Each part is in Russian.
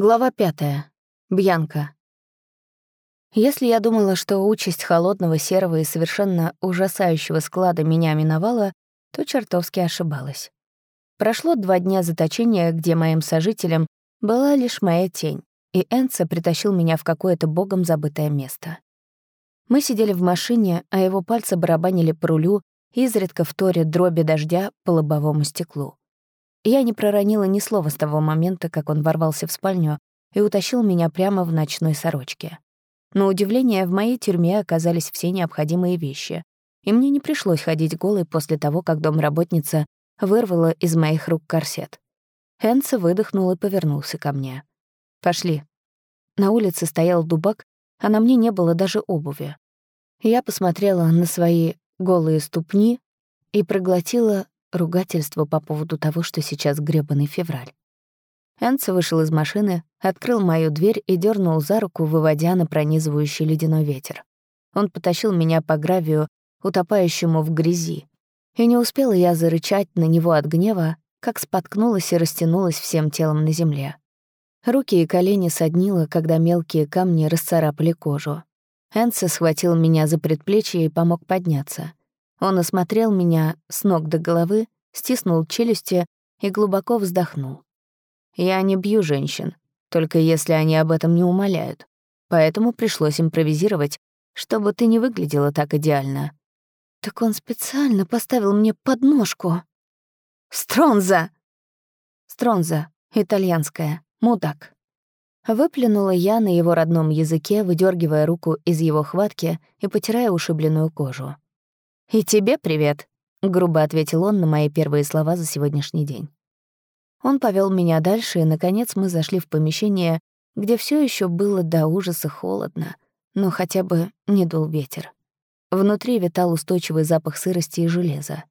Глава пятая. Бьянка. Если я думала, что участь холодного, серого и совершенно ужасающего склада меня миновала, то чертовски ошибалась. Прошло два дня заточения, где моим сожителем была лишь моя тень, и Энца притащил меня в какое-то богом забытое место. Мы сидели в машине, а его пальцы барабанили по рулю, изредка вторя дроби дождя по лобовому стеклу. Я не проронила ни слова с того момента, как он ворвался в спальню и утащил меня прямо в ночной сорочке. На удивление, в моей тюрьме оказались все необходимые вещи, и мне не пришлось ходить голой после того, как домработница вырвала из моих рук корсет. Хэнса выдохнул и повернулся ко мне. «Пошли». На улице стоял дубак, а на мне не было даже обуви. Я посмотрела на свои голые ступни и проглотила ругательство по поводу того, что сейчас грёбаный февраль. Энце вышел из машины, открыл мою дверь и дернул за руку, выводя на пронизывающий ледяной ветер. Он потащил меня по гравию, утопающему в грязи. И не успела я зарычать на него от гнева, как споткнулась и растянулась всем телом на земле. Руки и колени соднило, когда мелкие камни расцарапали кожу. Энце схватил меня за предплечье и помог подняться. Он осмотрел меня с ног до головы, стиснул челюсти и глубоко вздохнул. «Я не бью женщин, только если они об этом не умоляют. Поэтому пришлось импровизировать, чтобы ты не выглядела так идеально». «Так он специально поставил мне подножку». «Стронза!» «Стронза, итальянская, мудак». Выплюнула я на его родном языке, выдергивая руку из его хватки и потирая ушибленную кожу. «И тебе привет», — грубо ответил он на мои первые слова за сегодняшний день. Он повел меня дальше, и, наконец, мы зашли в помещение, где все еще было до ужаса холодно, но хотя бы не дул ветер. Внутри витал устойчивый запах сырости и железа.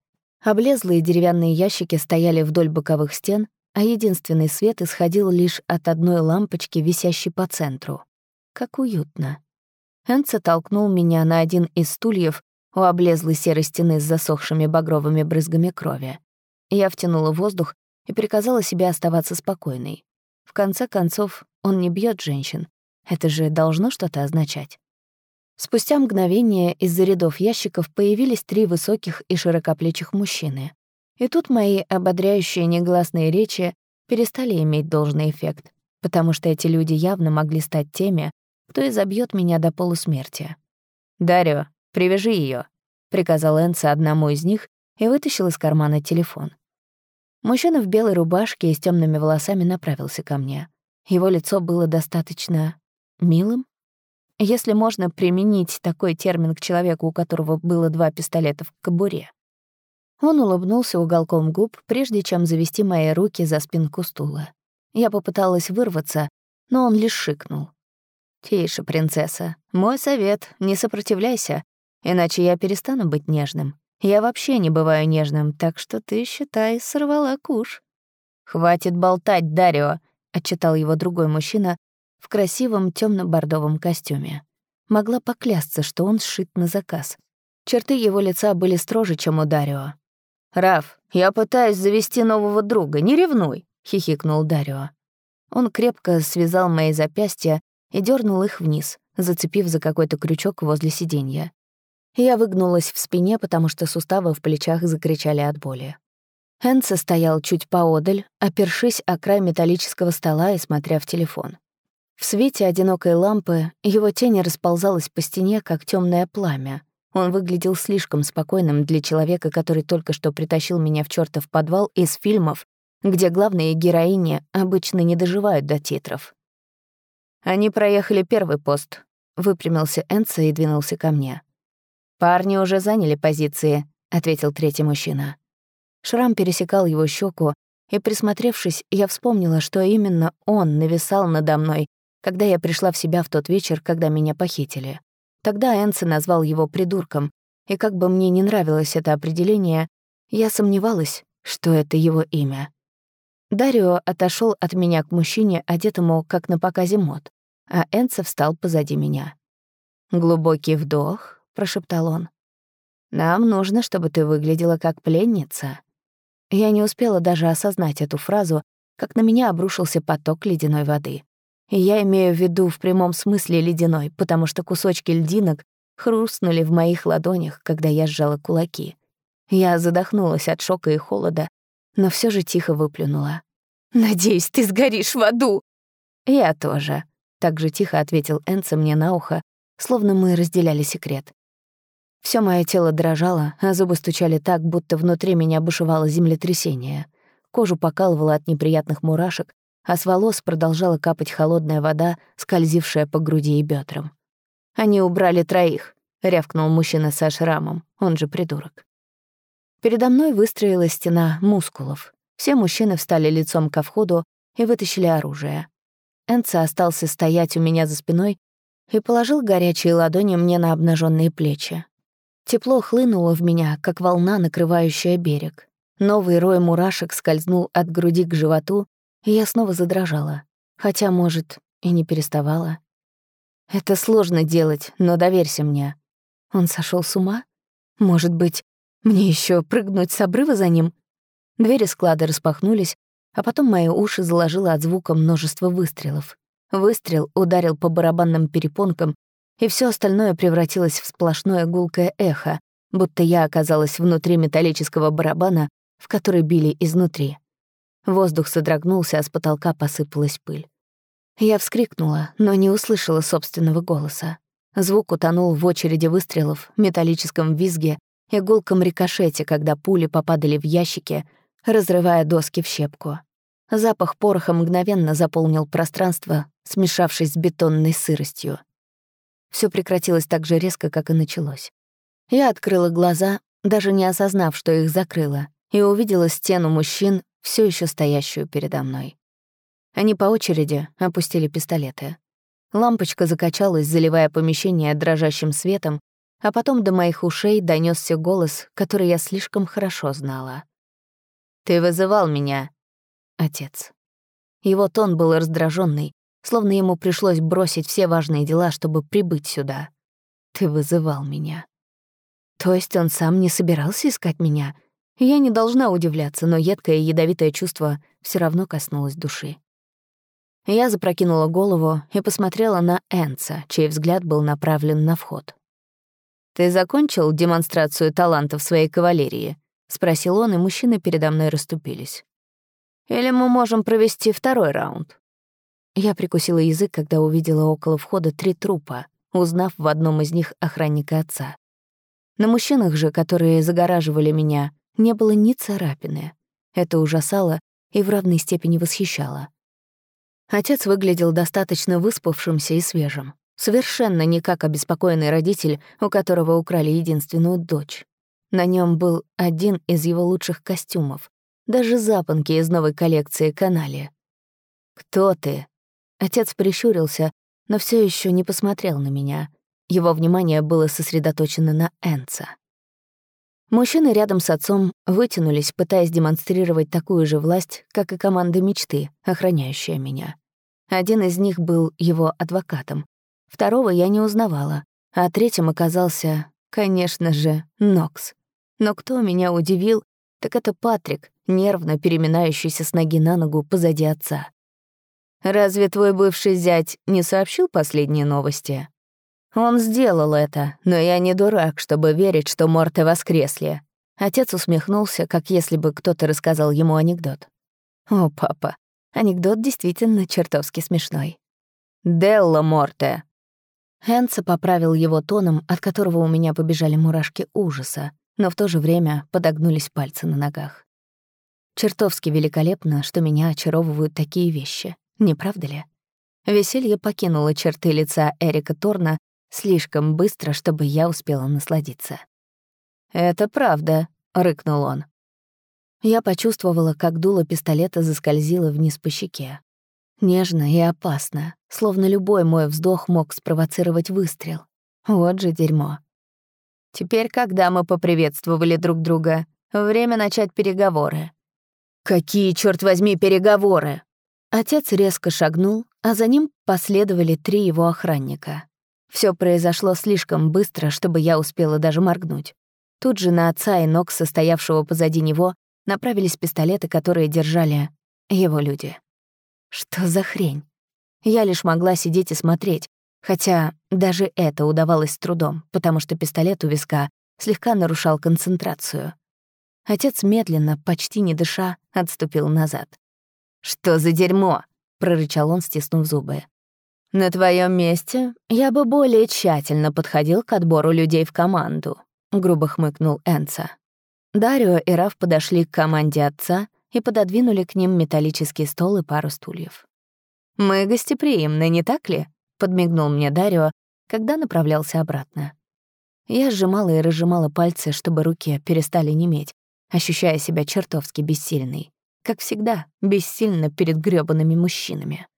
Облезлые деревянные ящики стояли вдоль боковых стен, а единственный свет исходил лишь от одной лампочки, висящей по центру. Как уютно. Энце толкнул меня на один из стульев у облезлой серой стены с засохшими багровыми брызгами крови. Я втянула воздух и приказала себе оставаться спокойной. В конце концов, он не бьет женщин. Это же должно что-то означать. Спустя мгновение из-за рядов ящиков появились три высоких и широкоплечих мужчины. И тут мои ободряющие негласные речи перестали иметь должный эффект, потому что эти люди явно могли стать теми, кто изобьет меня до полусмерти. «Дарио, Привяжи ее, приказал Энса одному из них и вытащил из кармана телефон. Мужчина в белой рубашке и с темными волосами направился ко мне. Его лицо было достаточно милым. Если можно применить такой термин к человеку, у которого было два пистолета в кобуре. Он улыбнулся уголком губ, прежде чем завести мои руки за спинку стула. Я попыталась вырваться, но он лишь шикнул. «Тише, принцесса. Мой совет — не сопротивляйся, Иначе я перестану быть нежным. Я вообще не бываю нежным, так что ты, считай, сорвала куш». «Хватит болтать, Дарио», — отчитал его другой мужчина в красивом темно бордовом костюме. Могла поклясться, что он сшит на заказ. Черты его лица были строже, чем у Дарио. «Раф, я пытаюсь завести нового друга, не ревнуй», — хихикнул Дарио. Он крепко связал мои запястья и дернул их вниз, зацепив за какой-то крючок возле сиденья. Я выгнулась в спине, потому что суставы в плечах закричали от боли. Энце стоял чуть поодаль, опершись о край металлического стола и смотря в телефон. В свете одинокой лампы его тень расползалась по стене, как темное пламя. Он выглядел слишком спокойным для человека, который только что притащил меня в чертов подвал из фильмов, где главные героини обычно не доживают до титров. Они проехали первый пост. Выпрямился Энце и двинулся ко мне. «Парни уже заняли позиции», — ответил третий мужчина. Шрам пересекал его щеку, и, присмотревшись, я вспомнила, что именно он нависал надо мной, когда я пришла в себя в тот вечер, когда меня похитили. Тогда Энце назвал его придурком, и как бы мне не нравилось это определение, я сомневалась, что это его имя. Дарио отошел от меня к мужчине, одетому как на показе мод, а Энце встал позади меня. Глубокий вдох, прошептал он. «Нам нужно, чтобы ты выглядела как пленница». Я не успела даже осознать эту фразу, как на меня обрушился поток ледяной воды. И я имею в виду в прямом смысле ледяной, потому что кусочки льдинок хрустнули в моих ладонях, когда я сжала кулаки. Я задохнулась от шока и холода, но все же тихо выплюнула. «Надеюсь, ты сгоришь в аду!» «Я тоже», — так же тихо ответил Энца мне на ухо, словно мы разделяли секрет. Всё моё тело дрожало, а зубы стучали так, будто внутри меня бушевало землетрясение. Кожу покалывало от неприятных мурашек, а с волос продолжала капать холодная вода, скользившая по груди и бёдрам. «Они убрали троих», — рявкнул мужчина со шрамом, он же придурок. Передо мной выстроилась стена мускулов. Все мужчины встали лицом ко входу и вытащили оружие. Энца остался стоять у меня за спиной и положил горячие ладони мне на обнаженные плечи. Тепло хлынуло в меня, как волна, накрывающая берег. Новый рой мурашек скользнул от груди к животу, и я снова задрожала. Хотя, может, и не переставала. Это сложно делать, но доверься мне. Он сошел с ума? Может быть, мне еще прыгнуть с обрыва за ним? Двери склада распахнулись, а потом мои уши заложило от звука множество выстрелов. Выстрел ударил по барабанным перепонкам, и все остальное превратилось в сплошное гулкое эхо, будто я оказалась внутри металлического барабана, в который били изнутри. Воздух содрогнулся, а с потолка посыпалась пыль. Я вскрикнула, но не услышала собственного голоса. Звук утонул в очереди выстрелов, металлическом визге и гулком рикошете, когда пули попадали в ящики, разрывая доски в щепку. Запах пороха мгновенно заполнил пространство, смешавшись с бетонной сыростью. Все прекратилось так же резко, как и началось. Я открыла глаза, даже не осознав, что их закрыла, и увидела стену мужчин, все еще стоящую передо мной. Они по очереди опустили пистолеты. Лампочка закачалась, заливая помещение дрожащим светом, а потом до моих ушей донесся голос, который я слишком хорошо знала. «Ты вызывал меня, отец». Его тон был раздраженный, словно ему пришлось бросить все важные дела, чтобы прибыть сюда. Ты вызывал меня. То есть он сам не собирался искать меня? Я не должна удивляться, но едкое и ядовитое чувство все равно коснулось души. Я запрокинула голову и посмотрела на Энца, чей взгляд был направлен на вход. «Ты закончил демонстрацию талантов своей кавалерии?» — спросил он, и мужчины передо мной расступились. «Или мы можем провести второй раунд?» Я прикусила язык, когда увидела около входа три трупа, узнав в одном из них охранника отца. На мужчинах же, которые загораживали меня, не было ни царапины. Это ужасало и в равной степени восхищало. Отец выглядел достаточно выспавшимся и свежим. Совершенно не как обеспокоенный родитель, у которого украли единственную дочь. На нем был один из его лучших костюмов, даже запонки из новой коллекции канали. «Кто ты?» Отец прищурился, но все еще не посмотрел на меня. Его внимание было сосредоточено на Энца. Мужчины рядом с отцом вытянулись, пытаясь демонстрировать такую же власть, как и команда мечты, охраняющая меня. Один из них был его адвокатом. Второго я не узнавала, а третьим оказался, конечно же, Нокс. Но кто меня удивил, так это Патрик, нервно переминающийся с ноги на ногу позади отца. Разве твой бывший зять не сообщил последние новости? Он сделал это, но я не дурак, чтобы верить, что Морте воскресли. Отец усмехнулся, как если бы кто-то рассказал ему анекдот. О, папа, анекдот действительно чертовски смешной. Делла Морте. Хэнса поправил его тоном, от которого у меня побежали мурашки ужаса, но в то же время подогнулись пальцы на ногах. Чертовски великолепно, что меня очаровывают такие вещи. Не правда ли? Веселье покинуло черты лица Эрика Торна слишком быстро, чтобы я успела насладиться. «Это правда», — рыкнул он. Я почувствовала, как дуло пистолета заскользило вниз по щеке. Нежно и опасно, словно любой мой вздох мог спровоцировать выстрел. Вот же дерьмо. Теперь, когда мы поприветствовали друг друга, время начать переговоры. «Какие, черт возьми, переговоры?» Отец резко шагнул, а за ним последовали три его охранника. Все произошло слишком быстро, чтобы я успела даже моргнуть. Тут же на отца и ног, состоявшего позади него, направились пистолеты, которые держали его люди. Что за хрень? Я лишь могла сидеть и смотреть, хотя даже это удавалось с трудом, потому что пистолет у виска слегка нарушал концентрацию. Отец медленно, почти не дыша, отступил назад. «Что за дерьмо?» — прорычал он, стиснув зубы. «На твоем месте я бы более тщательно подходил к отбору людей в команду», — грубо хмыкнул Энца. Дарио и Раф подошли к команде отца и пододвинули к ним металлический стол и пару стульев. «Мы гостеприимны, не так ли?» — подмигнул мне Дарио, когда направлялся обратно. Я сжимала и разжимала пальцы, чтобы руки перестали неметь, ощущая себя чертовски бессильной. Как всегда, бессильно перед грёбаными мужчинами.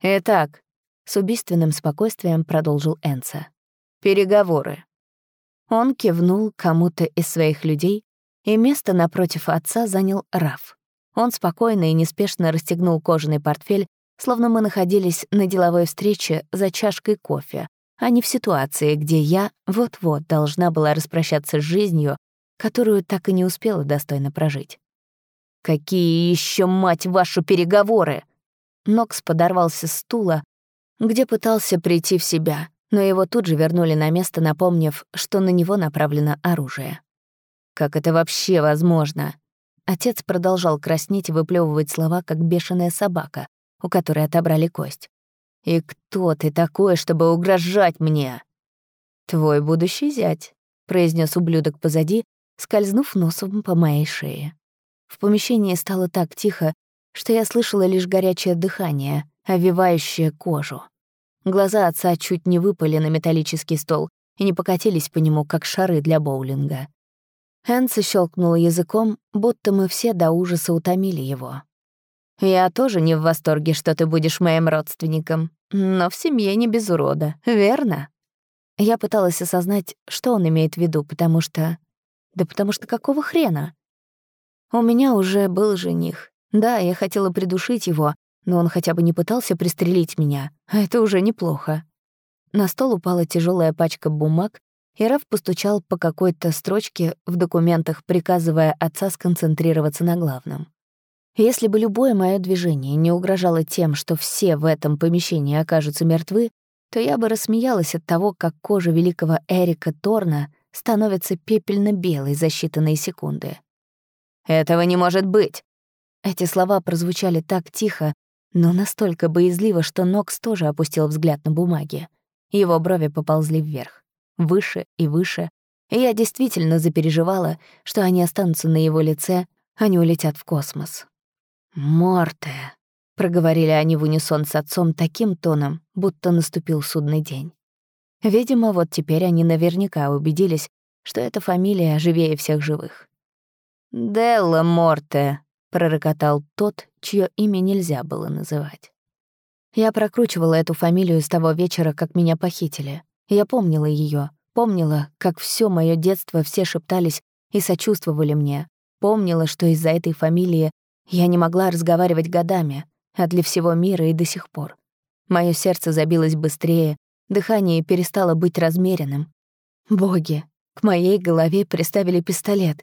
«Итак», — с убийственным спокойствием продолжил Энца, — «переговоры». Он кивнул кому-то из своих людей, и место напротив отца занял Раф. Он спокойно и неспешно расстегнул кожаный портфель, словно мы находились на деловой встрече за чашкой кофе, а не в ситуации, где я вот-вот должна была распрощаться с жизнью, которую так и не успела достойно прожить. «Какие еще, мать вашу, переговоры!» Нокс подорвался с стула, где пытался прийти в себя, но его тут же вернули на место, напомнив, что на него направлено оружие. «Как это вообще возможно?» Отец продолжал краснеть и выплевывать слова, как бешеная собака, у которой отобрали кость. «И кто ты такой, чтобы угрожать мне?» «Твой будущий зять», — произнес ублюдок позади, скользнув носом по моей шее. В помещении стало так тихо, что я слышала лишь горячее дыхание, овивающее кожу. Глаза отца чуть не выпали на металлический стол и не покатились по нему, как шары для боулинга. Энси щелкнула языком, будто мы все до ужаса утомили его. «Я тоже не в восторге, что ты будешь моим родственником, но в семье не без урода, верно?» Я пыталась осознать, что он имеет в виду, потому что... Да потому что какого хрена? У меня уже был жених. Да, я хотела придушить его, но он хотя бы не пытался пристрелить меня, а это уже неплохо. На стол упала тяжелая пачка бумаг, и Раф постучал по какой-то строчке в документах, приказывая отца сконцентрироваться на главном. Если бы любое мое движение не угрожало тем, что все в этом помещении окажутся мертвы, то я бы рассмеялась от того, как кожа великого Эрика Торна становится пепельно-белой за считанные секунды. «Этого не может быть!» Эти слова прозвучали так тихо, но настолько боязливо, что Нокс тоже опустил взгляд на бумаги. Его брови поползли вверх, выше и выше, и я действительно запереживала, что они останутся на его лице, а не улетят в космос. «Морте», — проговорили они в унисон с отцом таким тоном, будто наступил судный день. Видимо, вот теперь они наверняка убедились, что эта фамилия живее всех живых. «Делла Морте», — пророкотал тот, чье имя нельзя было называть. Я прокручивала эту фамилию с того вечера, как меня похитили. Я помнила ее, помнила, как все мое детство все шептались и сочувствовали мне, помнила, что из-за этой фамилии я не могла разговаривать годами, а для всего мира и до сих пор. Моё сердце забилось быстрее, дыхание перестало быть размеренным. Боги, к моей голове приставили пистолет.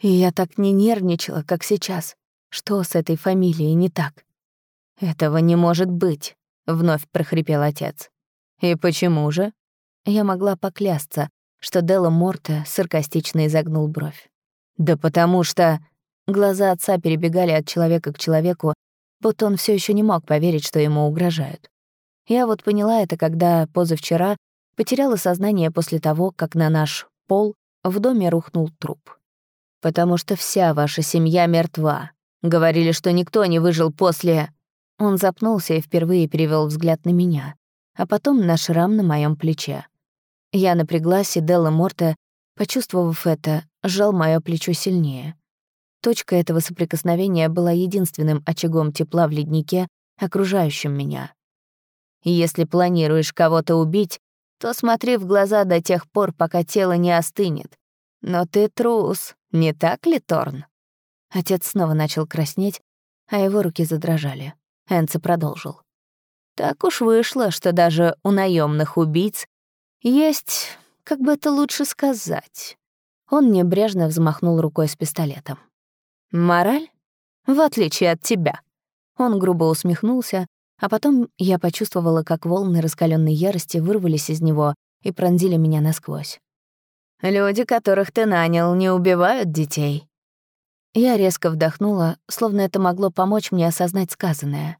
И я так не нервничала, как сейчас. Что с этой фамилией не так? «Этого не может быть», — вновь прохрипел отец. «И почему же?» Я могла поклясться, что Делла Морте саркастично изогнул бровь. «Да потому что...» Глаза отца перебегали от человека к человеку, будто он все еще не мог поверить, что ему угрожают. Я вот поняла это, когда позавчера потеряла сознание после того, как на наш пол в доме рухнул труп. «Потому что вся ваша семья мертва. Говорили, что никто не выжил после...» Он запнулся и впервые перевел взгляд на меня, а потом на шрам на моем плече. Я напряглась, и Делла Морта, почувствовав это, сжал моё плечо сильнее. Точка этого соприкосновения была единственным очагом тепла в леднике, окружающем меня. Если планируешь кого-то убить, то смотри в глаза до тех пор, пока тело не остынет. Но ты трус, не так ли, Торн? Отец снова начал краснеть, а его руки задрожали. Энце продолжил. Так уж вышло, что даже у наемных убийц есть, как бы это лучше сказать. Он небрежно взмахнул рукой с пистолетом. Мораль? В отличие от тебя. Он грубо усмехнулся, А потом я почувствовала, как волны раскаленной ярости вырвались из него и пронзили меня насквозь. «Люди, которых ты нанял, не убивают детей». Я резко вдохнула, словно это могло помочь мне осознать сказанное.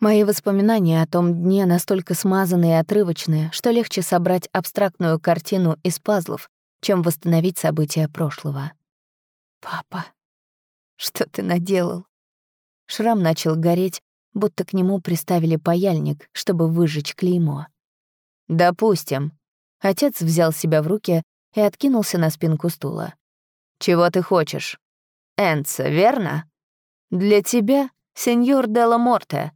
Мои воспоминания о том дне настолько смазанные и отрывочные, что легче собрать абстрактную картину из пазлов, чем восстановить события прошлого. «Папа, что ты наделал?» Шрам начал гореть, будто к нему приставили паяльник, чтобы выжечь клеймо. «Допустим». Отец взял себя в руки и откинулся на спинку стула. «Чего ты хочешь? Энца, верно? Для тебя, сеньор Делла Морте.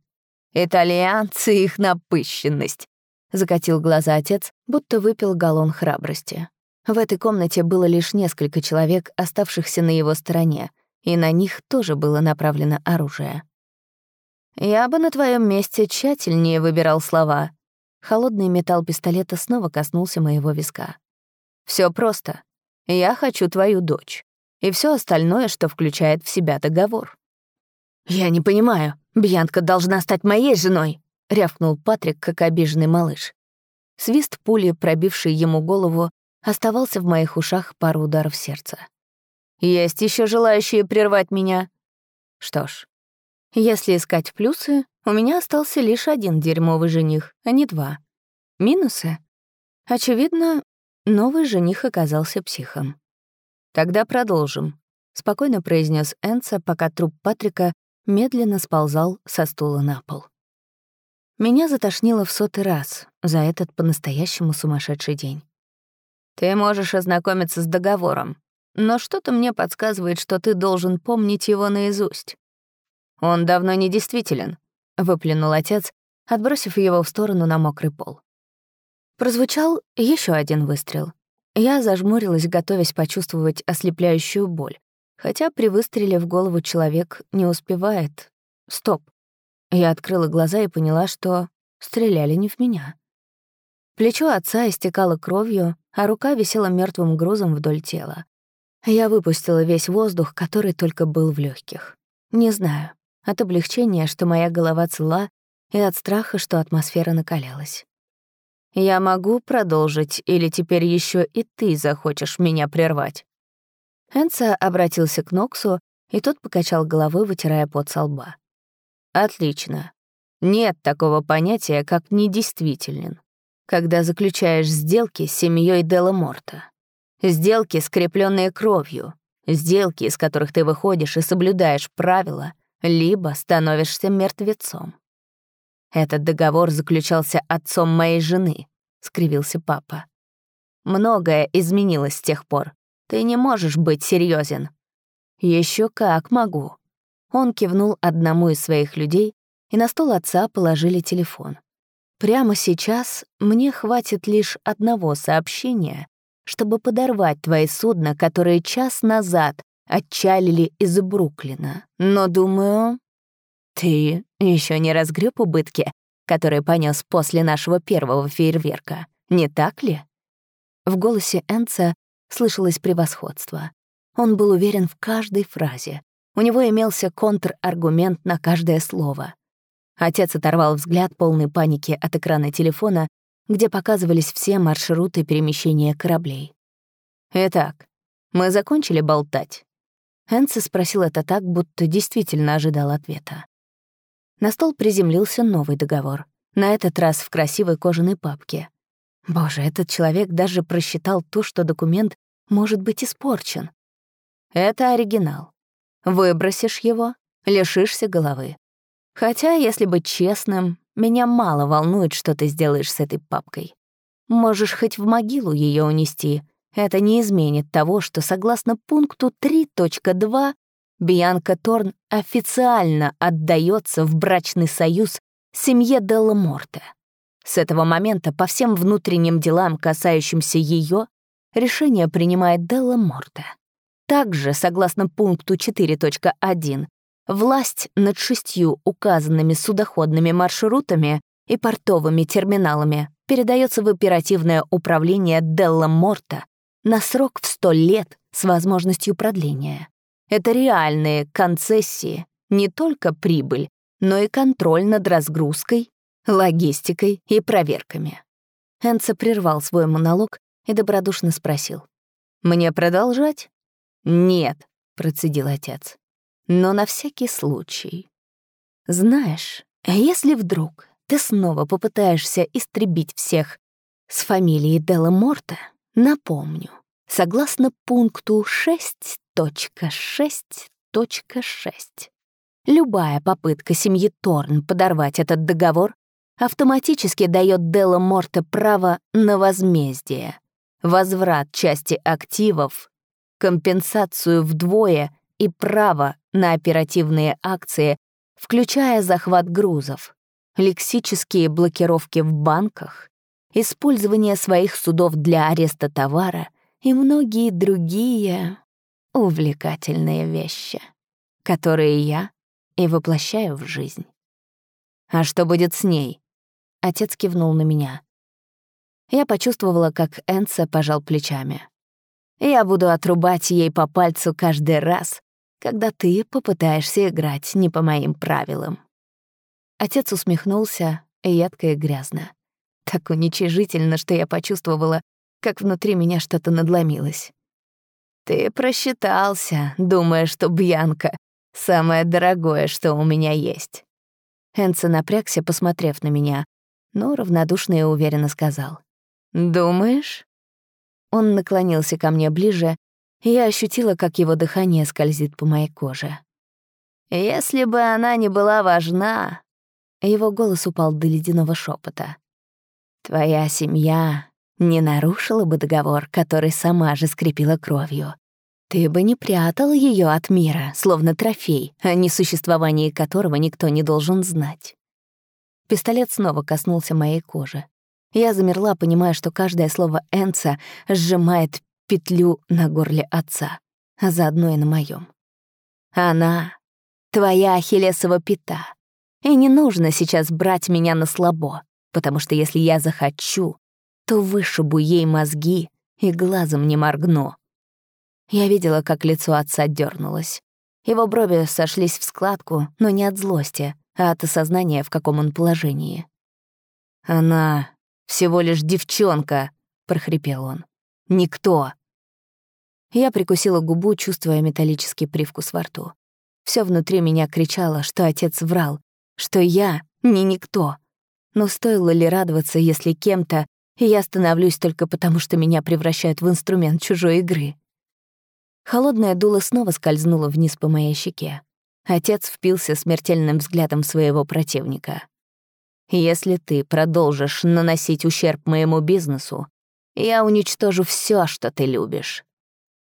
Итальянцы их напыщенность», — закатил глаза отец, будто выпил галлон храбрости. В этой комнате было лишь несколько человек, оставшихся на его стороне, и на них тоже было направлено оружие. «Я бы на твоем месте тщательнее выбирал слова». Холодный металл пистолета снова коснулся моего виска. Все просто. Я хочу твою дочь. И все остальное, что включает в себя договор». «Я не понимаю. Бьянка должна стать моей женой», — рявкнул Патрик, как обиженный малыш. Свист пули, пробивший ему голову, оставался в моих ушах пару ударов сердца. «Есть еще желающие прервать меня?» Что ж, если искать плюсы, у меня остался лишь один дерьмовый жених, а не два. Минусы? Очевидно, новый жених оказался психом. «Тогда продолжим», — спокойно произнес Энца, пока труп Патрика медленно сползал со стула на пол. Меня затошнило в сотый раз за этот по-настоящему сумасшедший день. Ты можешь ознакомиться с договором, но что-то мне подсказывает, что ты должен помнить его наизусть. Он давно не действителен, выплюнул отец, отбросив его в сторону на мокрый пол. Прозвучал еще один выстрел. Я зажмурилась, готовясь почувствовать ослепляющую боль, хотя при выстреле в голову человек не успевает. Стоп. Я открыла глаза и поняла, что стреляли не в меня. Плечо отца истекало кровью, а рука висела мертвым грузом вдоль тела. Я выпустила весь воздух, который только был в легких. Не знаю, от облегчения, что моя голова цела, и от страха, что атмосфера накалялась. «Я могу продолжить, или теперь еще и ты захочешь меня прервать?» Энца обратился к Ноксу, и тот покачал головой, вытирая пот со лба. «Отлично. Нет такого понятия, как недействителен когда заключаешь сделки с семьей Дела Морта. Сделки, скрепленные кровью, сделки, из которых ты выходишь и соблюдаешь правила, либо становишься мертвецом. Этот договор заключался отцом моей жены, скривился папа. Многое изменилось с тех пор. Ты не можешь быть серьезен. Еще как могу. Он кивнул одному из своих людей, и на стол отца положили телефон. Прямо сейчас мне хватит лишь одного сообщения, чтобы подорвать твои судна, которые час назад отчалили из Бруклина. Но, думаю, ты еще не разгреб убытки, которые понес после нашего первого фейерверка, не так ли? В голосе Энца слышалось превосходство. Он был уверен в каждой фразе. У него имелся контраргумент на каждое слово. Отец оторвал взгляд полной паники от экрана телефона, где показывались все маршруты перемещения кораблей. «Итак, мы закончили болтать?» Энси спросил это так, будто действительно ожидал ответа. На стол приземлился новый договор, на этот раз в красивой кожаной папке. Боже, этот человек даже просчитал то, что документ может быть испорчен. Это оригинал. Выбросишь его — лишишься головы. Хотя, если быть честным, меня мало волнует, что ты сделаешь с этой папкой. Можешь хоть в могилу ее унести. Это не изменит того, что согласно пункту 3.2 Бианка Торн официально отдается в брачный союз семье Делла Морте. С этого момента по всем внутренним делам, касающимся ее, решение принимает Делла Морте. Также, согласно пункту 4.1, Власть над шестью указанными судоходными маршрутами и портовыми терминалами передается в оперативное управление Делла Морта на срок в 100 лет с возможностью продления. Это реальные концессии, не только прибыль, но и контроль над разгрузкой, логистикой и проверками. Энце прервал свой монолог и добродушно спросил. «Мне продолжать?» «Нет», — процедил отец. «Но на всякий случай. Знаешь, если вдруг ты снова попытаешься истребить всех с фамилией Делла Морта, напомню, согласно пункту 6.6.6, любая попытка семьи Торн подорвать этот договор автоматически дает Делла Морте право на возмездие, возврат части активов, компенсацию вдвое и право на оперативные акции, включая захват грузов, лексические блокировки в банках, использование своих судов для ареста товара и многие другие увлекательные вещи, которые я и воплощаю в жизнь. А что будет с ней? Отец кивнул на меня. Я почувствовала, как Энса пожал плечами. Я буду отрубать ей по пальцу каждый раз, когда ты попытаешься играть не по моим правилам. Отец усмехнулся, едко и грязно. Так уничижительно, что я почувствовала, как внутри меня что-то надломилось. «Ты просчитался, думая, что Бьянка — самое дорогое, что у меня есть». Энце напрягся, посмотрев на меня, но равнодушно и уверенно сказал. «Думаешь?» Он наклонился ко мне ближе, и я ощутила, как его дыхание скользит по моей коже. «Если бы она не была важна...» Его голос упал до ледяного шепота. «Твоя семья не нарушила бы договор, который сама же скрепила кровью. Ты бы не прятал ее от мира, словно трофей, о несуществовании которого никто не должен знать». Пистолет снова коснулся моей кожи. Я замерла, понимая, что каждое слово Энца сжимает петлю на горле отца, а заодно и на моем. Она — твоя ахиллесова пята. И не нужно сейчас брать меня на слабо, потому что если я захочу, то вышибу ей мозги и глазом не моргну. Я видела, как лицо отца дернулось. Его брови сошлись в складку, но не от злости, а от осознания, в каком он положении. Она всего лишь девчонка», — прохрипел он. «Никто». Я прикусила губу, чувствуя металлический привкус во рту. Все внутри меня кричало, что отец врал, что я не никто. Но стоило ли радоваться, если кем-то я становлюсь только потому, что меня превращают в инструмент чужой игры? Холодное дуло снова скользнуло вниз по моей щеке. Отец впился смертельным взглядом своего противника. Если ты продолжишь наносить ущерб моему бизнесу, я уничтожу все, что ты любишь».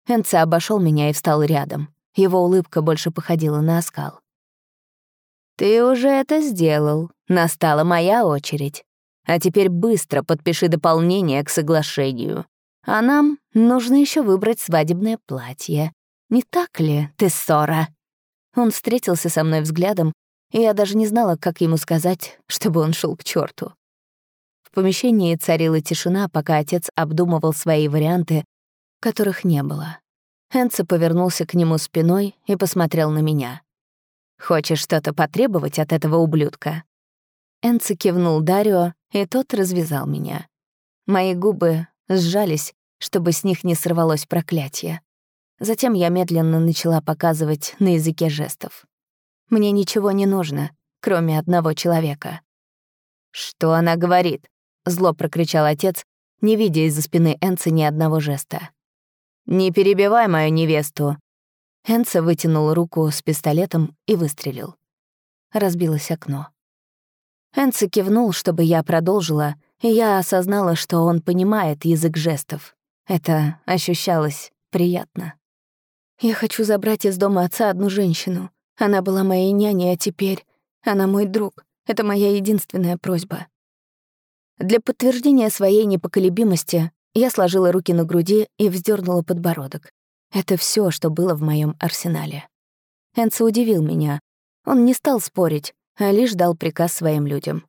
Энце обошел меня и встал рядом. Его улыбка больше походила на оскал. «Ты уже это сделал. Настала моя очередь. А теперь быстро подпиши дополнение к соглашению. А нам нужно еще выбрать свадебное платье. Не так ли, ты ссора?» Он встретился со мной взглядом, и я даже не знала, как ему сказать, чтобы он шел к черту. В помещении царила тишина, пока отец обдумывал свои варианты, которых не было. Энце повернулся к нему спиной и посмотрел на меня. «Хочешь что-то потребовать от этого ублюдка?» Энце кивнул Дарио, и тот развязал меня. Мои губы сжались, чтобы с них не сорвалось проклятие. Затем я медленно начала показывать на языке жестов. Мне ничего не нужно, кроме одного человека. «Что она говорит?» — зло прокричал отец, не видя из-за спины Энца ни одного жеста. «Не перебивай мою невесту!» Энца вытянул руку с пистолетом и выстрелил. Разбилось окно. Энца кивнул, чтобы я продолжила, и я осознала, что он понимает язык жестов. Это ощущалось приятно. «Я хочу забрать из дома отца одну женщину», она была моей няней, а теперь она мой друг. Это моя единственная просьба. Для подтверждения своей непоколебимости я сложила руки на груди и вздернула подбородок. Это все, что было в моем арсенале. Энце удивил меня. Он не стал спорить, а лишь дал приказ своим людям.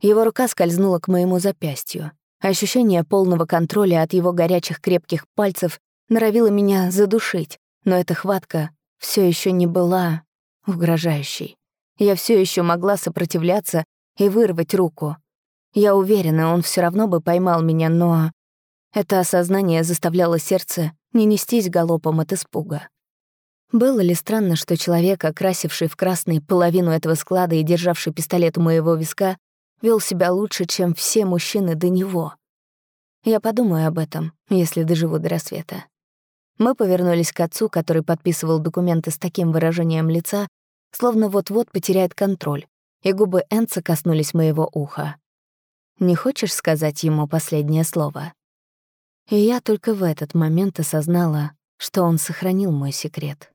Его рука скользнула к моему запястью. Ощущение полного контроля от его горячих крепких пальцев норовило меня задушить, но эта хватка все еще не была угрожающей. Я все еще могла сопротивляться и вырвать руку. Я уверена, он все равно бы поймал меня, но... Это осознание заставляло сердце не нестись галопом от испуга. Было ли странно, что человек, окрасивший в красный половину этого склада и державший пистолет у моего виска, вел себя лучше, чем все мужчины до него? Я подумаю об этом, если доживу до рассвета. Мы повернулись к отцу, который подписывал документы с таким выражением лица, словно вот-вот потеряет контроль, и губы Энца коснулись моего уха. «Не хочешь сказать ему последнее слово?» И я только в этот момент осознала, что он сохранил мой секрет.